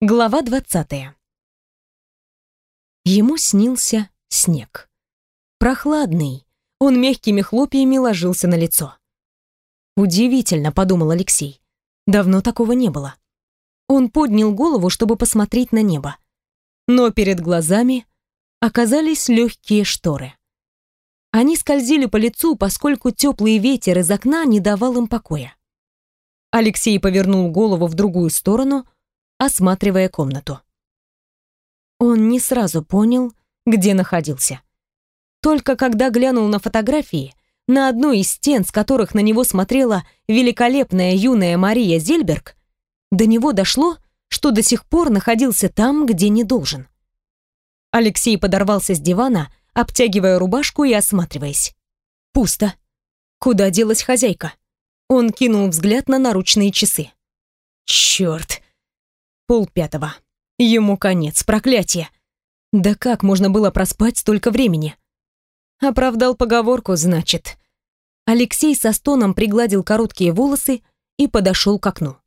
Глава двадцатая. Ему снился снег. Прохладный, он мягкими хлопьями ложился на лицо. «Удивительно», — подумал Алексей. «Давно такого не было». Он поднял голову, чтобы посмотреть на небо. Но перед глазами оказались легкие шторы. Они скользили по лицу, поскольку теплый ветер из окна не давал им покоя. Алексей повернул голову в другую сторону — осматривая комнату. Он не сразу понял, где находился. Только когда глянул на фотографии, на одной из стен, с которых на него смотрела великолепная юная Мария Зельберг, до него дошло, что до сих пор находился там, где не должен. Алексей подорвался с дивана, обтягивая рубашку и осматриваясь. Пусто. Куда делась хозяйка? Он кинул взгляд на наручные часы. Черт! Пол пятого. Ему конец, проклятие. Да как можно было проспать столько времени? Оправдал поговорку, значит. Алексей со стоном пригладил короткие волосы и подошел к окну.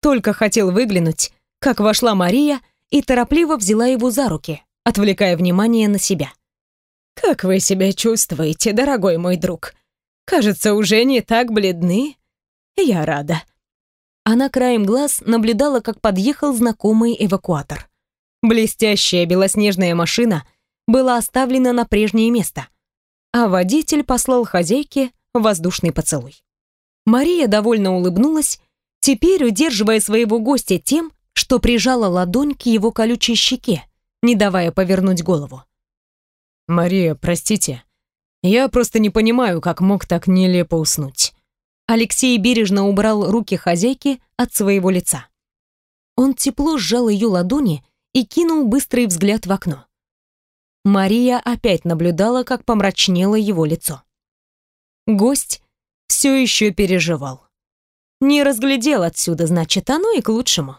Только хотел выглянуть, как вошла Мария и торопливо взяла его за руки, отвлекая внимание на себя. «Как вы себя чувствуете, дорогой мой друг? Кажется, уже не так бледны. Я рада». Она краем глаз наблюдала, как подъехал знакомый эвакуатор. Блестящая белоснежная машина была оставлена на прежнее место, а водитель послал хозяйке воздушный поцелуй. Мария довольно улыбнулась, теперь удерживая своего гостя тем, что прижала ладонь к его колючей щеке, не давая повернуть голову. «Мария, простите, я просто не понимаю, как мог так нелепо уснуть». Алексей бережно убрал руки хозяйки от своего лица. Он тепло сжал ее ладони и кинул быстрый взгляд в окно. Мария опять наблюдала, как помрачнело его лицо. Гость все еще переживал. Не разглядел отсюда, значит, оно и к лучшему.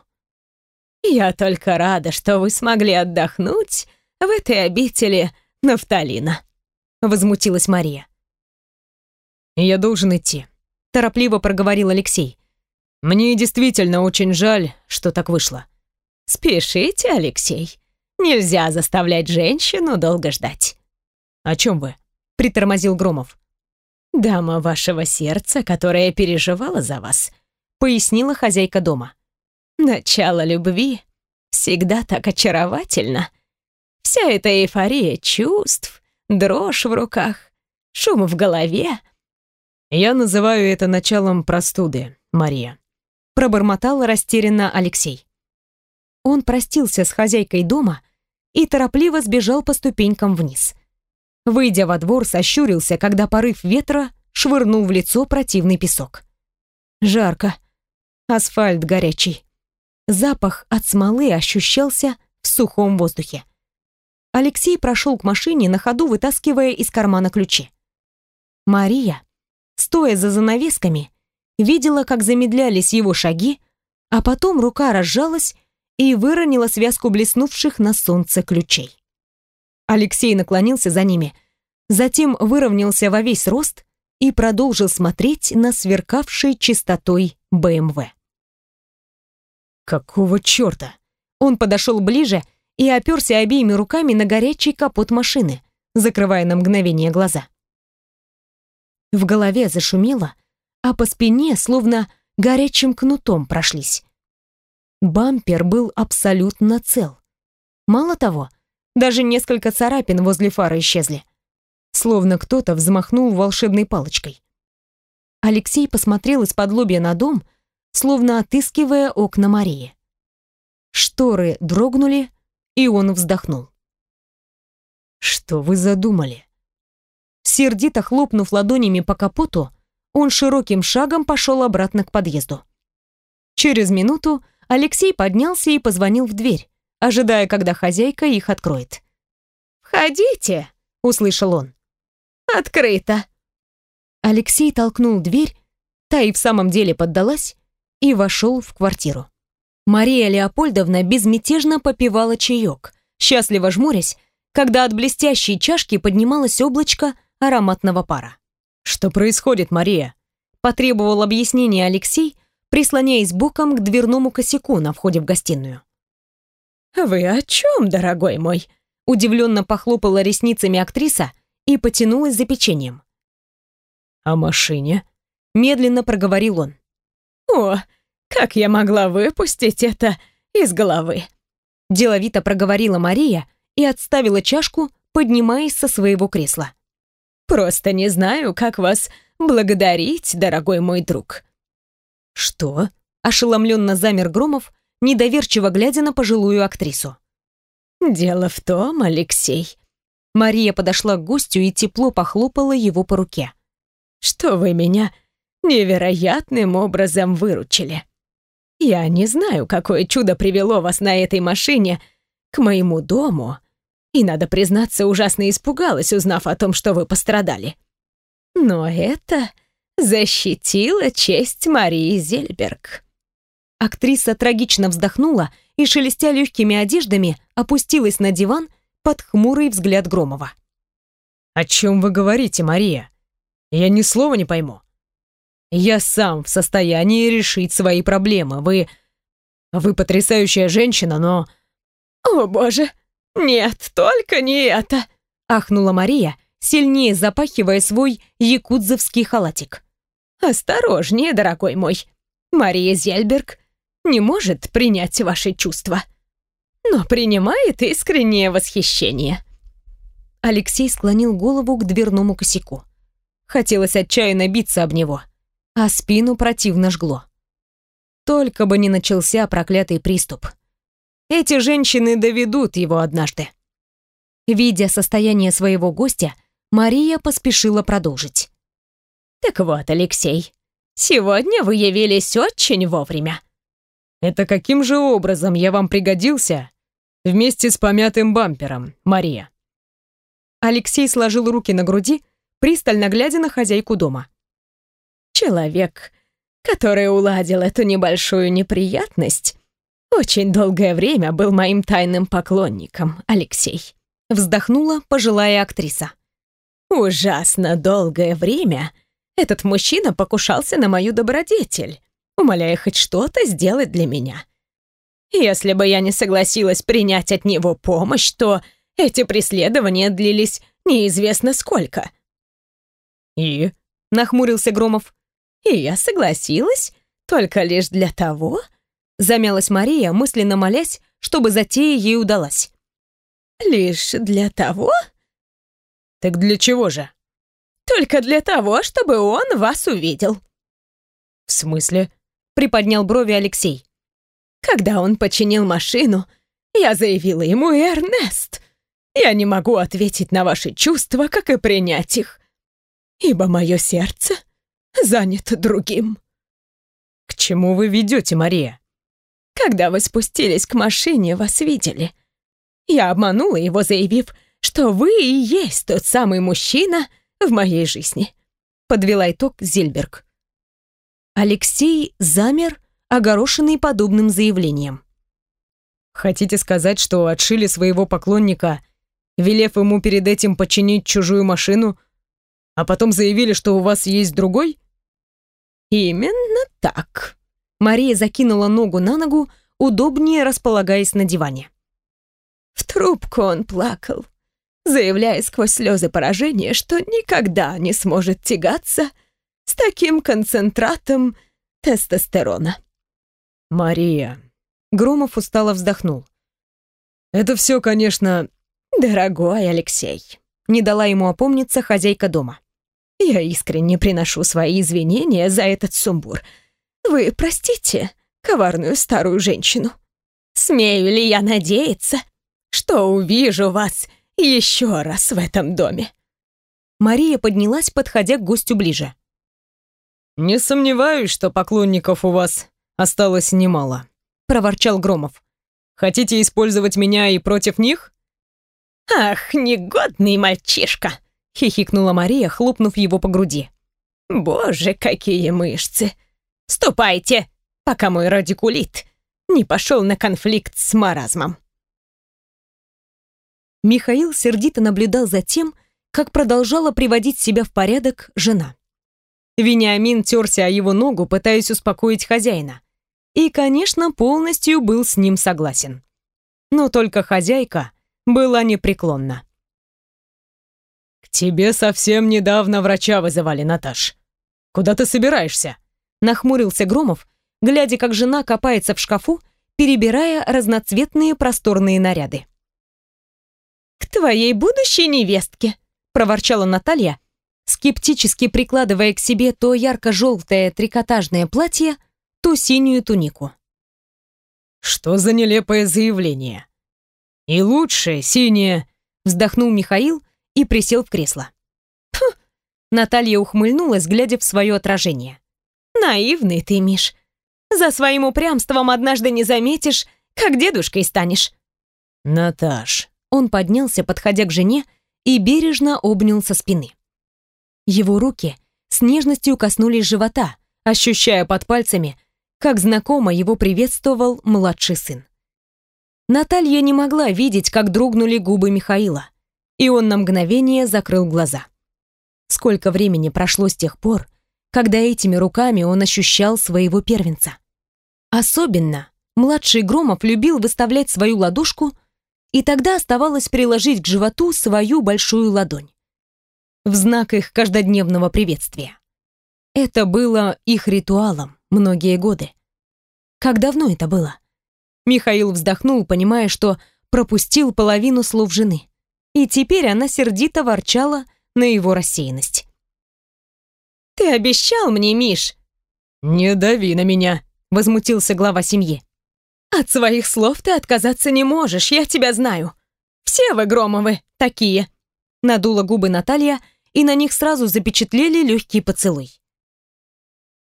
«Я только рада, что вы смогли отдохнуть в этой обители Нафталина», — возмутилась Мария. «Я должен идти», торопливо проговорил Алексей. Мне действительно очень жаль, что так вышло. Спешите, Алексей. Нельзя заставлять женщину долго ждать. О чем вы? притормозил Громов. Дама вашего сердца, которая переживала за вас, пояснила хозяйка дома. Начало любви всегда так очаровательно. Вся эта эйфория чувств, дрожь в руках, шум в голове — «Я называю это началом простуды, Мария», — пробормотал растерянно Алексей. Он простился с хозяйкой дома и торопливо сбежал по ступенькам вниз. Выйдя во двор, сощурился, когда порыв ветра швырнул в лицо противный песок. Жарко. Асфальт горячий. Запах от смолы ощущался в сухом воздухе. Алексей прошел к машине, на ходу вытаскивая из кармана ключи. Мария стоя за занавесками, видела, как замедлялись его шаги, а потом рука разжалась и выронила связку блеснувших на солнце ключей. Алексей наклонился за ними, затем выровнялся во весь рост и продолжил смотреть на сверкавший чистотой БМВ. «Какого черта?» Он подошел ближе и оперся обеими руками на горячий капот машины, закрывая на мгновение глаза. В голове зашумело, а по спине словно горячим кнутом прошлись. Бампер был абсолютно цел. Мало того, даже несколько царапин возле фары исчезли. Словно кто-то взмахнул волшебной палочкой. Алексей посмотрел из-под лобья на дом, словно отыскивая окна Марии. Шторы дрогнули, и он вздохнул. «Что вы задумали?» Сердито хлопнув ладонями по капоту, он широким шагом пошел обратно к подъезду. Через минуту Алексей поднялся и позвонил в дверь, ожидая, когда хозяйка их откроет. «Входите!» — услышал он. «Открыто!» Алексей толкнул дверь, та и в самом деле поддалась, и вошел в квартиру. Мария Леопольдовна безмятежно попивала чаек, счастливо жмурясь, когда от блестящей чашки поднималось облачко ароматного пара. «Что происходит, Мария?» Потребовал объяснения Алексей, прислоняясь боком к дверному косяку на входе в гостиную. «Вы о чем, дорогой мой?» Удивленно похлопала ресницами актриса и потянулась за печеньем. «О машине?» Медленно проговорил он. «О, как я могла выпустить это из головы?» Деловито проговорила Мария и отставила чашку, поднимаясь со своего кресла. «Просто не знаю, как вас благодарить, дорогой мой друг». «Что?» — ошеломленно замер Громов, недоверчиво глядя на пожилую актрису. «Дело в том, Алексей...» Мария подошла к гостю и тепло похлопала его по руке. «Что вы меня невероятным образом выручили. Я не знаю, какое чудо привело вас на этой машине к моему дому, и, надо признаться, ужасно испугалась, узнав о том, что вы пострадали. Но это защитило честь Марии Зельберг». Актриса трагично вздохнула и, шелестя легкими одеждами, опустилась на диван под хмурый взгляд Громова. «О чем вы говорите, Мария? Я ни слова не пойму. Я сам в состоянии решить свои проблемы. Вы... Вы потрясающая женщина, но...» «О, боже! Нет, только не это!» ахнула Мария, сильнее запахивая свой якудзовский халатик. «Осторожнее, дорогой мой. Мария Зельберг не может принять ваши чувства, но принимает искреннее восхищение». Алексей склонил голову к дверному косяку. Хотелось отчаянно биться об него, а спину противно жгло. Только бы не начался проклятый приступ. Эти женщины доведут его однажды. Видя состояние своего гостя, Мария поспешила продолжить. «Так вот, Алексей, сегодня вы явились очень вовремя. Это каким же образом я вам пригодился вместе с помятым бампером, Мария?» Алексей сложил руки на груди, пристально глядя на хозяйку дома. «Человек, который уладил эту небольшую неприятность, очень долгое время был моим тайным поклонником, Алексей», вздохнула пожилая актриса. «Ужасно долгое время этот мужчина покушался на мою добродетель, умоляя хоть что-то сделать для меня. Если бы я не согласилась принять от него помощь, то эти преследования длились неизвестно сколько. «И?» — нахмурился Громов. «И я согласилась только лишь для того...» Замялась Мария, мысленно молясь, чтобы затея ей удалась. «Лишь для того?» «Так для чего же?» «Только для того, чтобы он вас увидел». «В смысле?» приподнял брови Алексей. Когда он починил машину, я заявила ему «Эрнест». Я не могу ответить на ваши чувства, как и принять их, ибо мое сердце занято другим. К чему вы ведете, Мария? Когда вы спустились к машине, вас видели. Я обманула его, заявив, что вы и есть тот самый мужчина в моей жизни. Подвела итог Зильберг. Алексей замер, огорошенный подобным заявлением. «Хотите сказать, что отшили своего поклонника, велев ему перед этим починить чужую машину, а потом заявили, что у вас есть другой?» «Именно так». Мария закинула ногу на ногу, удобнее располагаясь на диване. В трубку он плакал, заявляя сквозь слезы поражения, что никогда не сможет тягаться с таким концентратом тестостерона. «Мария», — Громов устало вздохнул. «Это все, конечно...» «Дорогой Алексей», — не дала ему опомниться хозяйка дома. «Я искренне приношу свои извинения за этот сумбур. Вы простите коварную старую женщину. Смею ли я надеяться, что увижу вас еще раз в этом доме?» Мария поднялась, подходя к гостю ближе. «Не сомневаюсь, что поклонников у вас осталось немало», — проворчал Громов. «Хотите использовать меня и против них?» «Ах, негодный мальчишка!» — хихикнула Мария, хлопнув его по груди. «Боже, какие мышцы! Ступайте, пока мой радикулит не пошел на конфликт с маразмом!» Михаил сердито наблюдал за тем, как продолжала приводить себя в порядок жена. Вениамин терся о его ногу, пытаясь успокоить хозяина. И, конечно, полностью был с ним согласен. но только хозяйка была непреклонна. «К тебе совсем недавно врача вызывали, Наташ. Куда ты собираешься?» Нахмурился Громов, глядя, как жена копается в шкафу, перебирая разноцветные просторные наряды. «К твоей будущей невестке», — проворчала Наталья, скептически прикладывая к себе то ярко-желтое трикотажное платье, то синюю тунику. «Что за нелепое заявление?» «И лучшее, синее», — вздохнул Михаил и присел в кресло. Наталья ухмыльнулась, глядя в свое отражение. «Наивный ты, Миш. За своим упрямством однажды не заметишь, как дедушкой станешь». «Наташ». Он поднялся, подходя к жене, и бережно обнял со спины. Его руки с нежностью коснулись живота, ощущая под пальцами, как знакомо его приветствовал младший сын. Наталья не могла видеть, как дрогнули губы Михаила, и он на мгновение закрыл глаза. Сколько времени прошло с тех пор, когда этими руками он ощущал своего первенца. Особенно младший Громов любил выставлять свою ладошку, и тогда оставалось приложить к животу свою большую ладонь. В знак их каждодневного приветствия. Это было их ритуалом многие годы. Как давно это было? Михаил вздохнул, понимая, что пропустил половину слов жены. И теперь она сердито ворчала на его рассеянность. «Ты обещал мне, Миш!» «Не дави на меня!» — возмутился глава семьи. «От своих слов ты отказаться не можешь, я тебя знаю. Все вы, Громовы, такие!» Надула губы Наталья, и на них сразу запечатлели легкий поцелуй.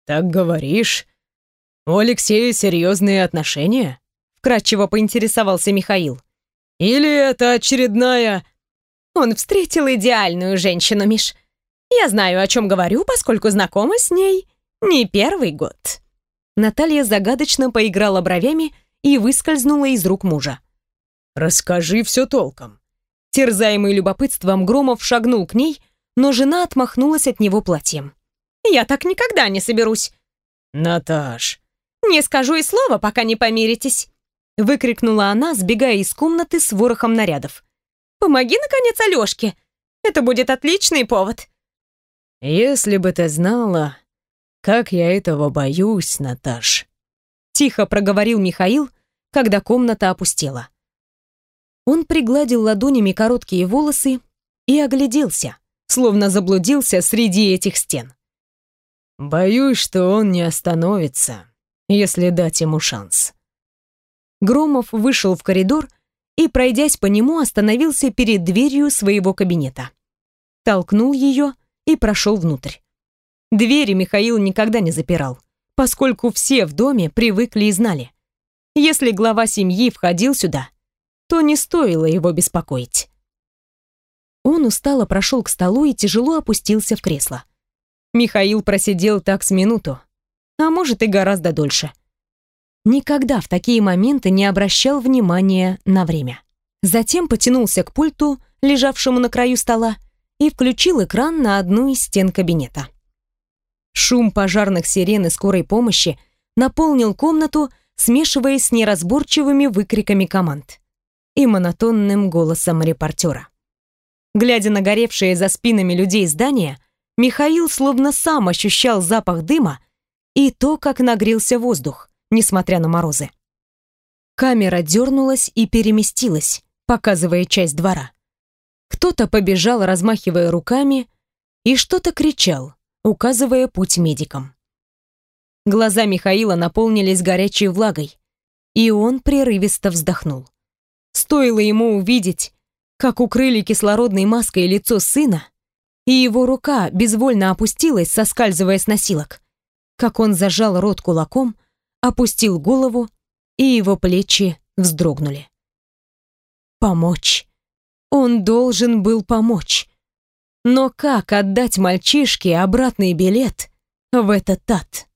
«Так говоришь? У Алексея серьезные отношения?» Вкратчиво поинтересовался Михаил. «Или это очередная...» «Он встретил идеальную женщину, Миш. Я знаю, о чем говорю, поскольку знакома с ней не первый год». Наталья загадочно поиграла бровями и выскользнула из рук мужа. «Расскажи все толком». Терзаемый любопытством Громов шагнул к ней, но жена отмахнулась от него платьем. Я так никогда не соберусь. Наташ. Не скажу и слова, пока не помиритесь. Выкрикнула она, сбегая из комнаты с ворохом нарядов. Помоги, наконец, Алёшке. Это будет отличный повод. Если бы ты знала, как я этого боюсь, Наташ. Тихо проговорил Михаил, когда комната опустела. Он пригладил ладонями короткие волосы и огляделся, словно заблудился среди этих стен. Боюсь, что он не остановится, если дать ему шанс. Громов вышел в коридор и, пройдясь по нему, остановился перед дверью своего кабинета. Толкнул ее и прошел внутрь. Двери Михаил никогда не запирал, поскольку все в доме привыкли и знали. Если глава семьи входил сюда, то не стоило его беспокоить. Он устало прошел к столу и тяжело опустился в кресло. Михаил просидел так с минуту, а может и гораздо дольше. Никогда в такие моменты не обращал внимания на время. Затем потянулся к пульту, лежавшему на краю стола, и включил экран на одну из стен кабинета. Шум пожарных сирен и скорой помощи наполнил комнату, смешиваясь с неразборчивыми выкриками команд и монотонным голосом репортера. Глядя на горевшие за спинами людей здания, Михаил словно сам ощущал запах дыма и то, как нагрелся воздух, несмотря на морозы. Камера дернулась и переместилась, показывая часть двора. Кто-то побежал, размахивая руками, и что-то кричал, указывая путь медикам. Глаза Михаила наполнились горячей влагой, и он прерывисто вздохнул. Стоило ему увидеть, как укрыли кислородной маской лицо сына, и его рука безвольно опустилась, соскальзывая с носилок. Как он зажал рот кулаком, опустил голову, и его плечи вздрогнули. Помочь. Он должен был помочь. Но как отдать мальчишке обратный билет в этот ад?